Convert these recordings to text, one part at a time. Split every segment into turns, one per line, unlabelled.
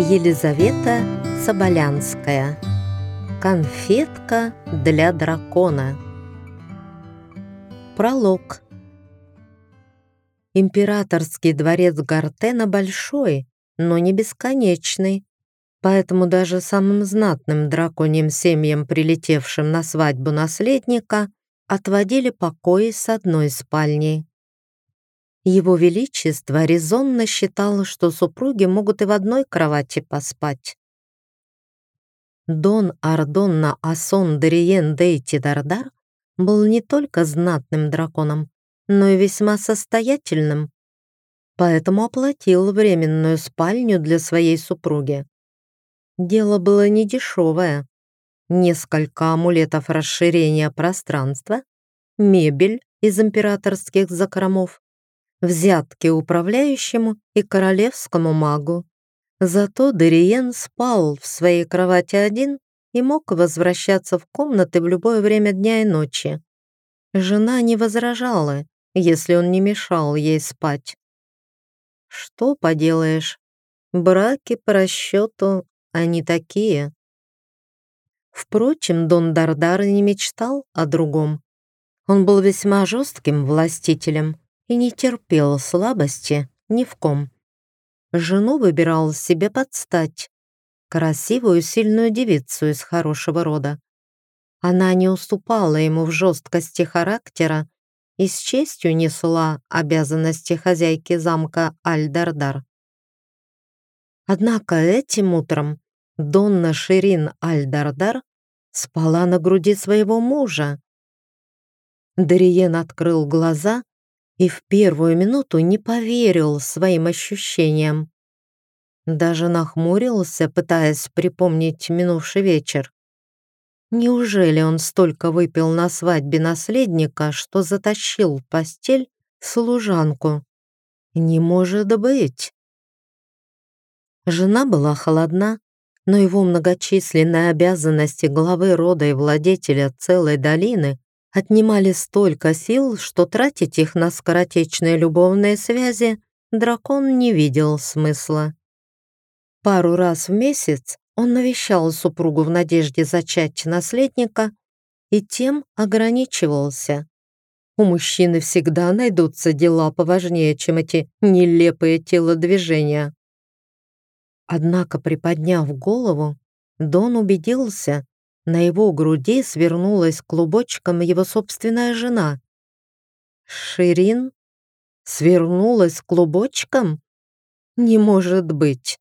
Елизавета Соболянская. Конфетка для дракона. Пролог. Императорский дворец Гартена большой, но не бесконечный, поэтому даже самым знатным драконьим семьям, прилетевшим на свадьбу наследника, отводили покои с одной спальней. Его Величество резонно считал, что супруги могут и в одной кровати поспать. Дон Ардонна Асон Дериен Дейти Дардар был не только знатным драконом, но и весьма состоятельным, поэтому оплатил временную спальню для своей супруги. Дело было недешевое. Несколько амулетов расширения пространства, мебель из императорских закромов, взятки управляющему и королевскому магу. Зато Дериен спал в своей кровати один и мог возвращаться в комнаты в любое время дня и ночи. Жена не возражала, если он не мешал ей спать. Что поделаешь, браки по расчету они такие. Впрочем, Дон Дардар не мечтал о другом. Он был весьма жестким властителем и не терпел слабости ни в ком. Жену выбирал себе под стать, красивую, сильную девицу из хорошего рода. Она не уступала ему в жесткости характера и с честью несла обязанности хозяйки замка Аль-Дардар. Однако этим утром Донна Ширин Аль-Дардар спала на груди своего мужа. Дариен открыл глаза и в первую минуту не поверил своим ощущениям. Даже нахмурился, пытаясь припомнить минувший вечер. Неужели он столько выпил на свадьбе наследника, что затащил в постель служанку? Не может быть. Жена была холодна, но его многочисленные обязанности главы рода и владетеля целой долины отнимали столько сил, что тратить их на скоротечные любовные связи дракон не видел смысла. Пару раз в месяц он навещал супругу в надежде зачать наследника и тем ограничивался. У мужчины всегда найдутся дела поважнее, чем эти нелепые телодвижения. Однако, приподняв голову, Дон убедился, на его груди свернулась клубочком его собственная жена. Ширин свернулась клубочком? Не может быть.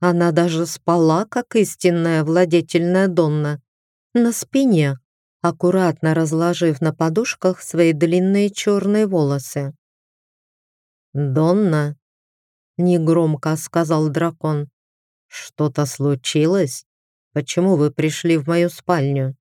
Она даже спала, как истинная владетельная Донна, на спине, аккуратно разложив на подушках свои длинные черные волосы. «Донна», — негромко сказал дракон, — «что-то случилось?» Почему вы пришли в мою спальню?»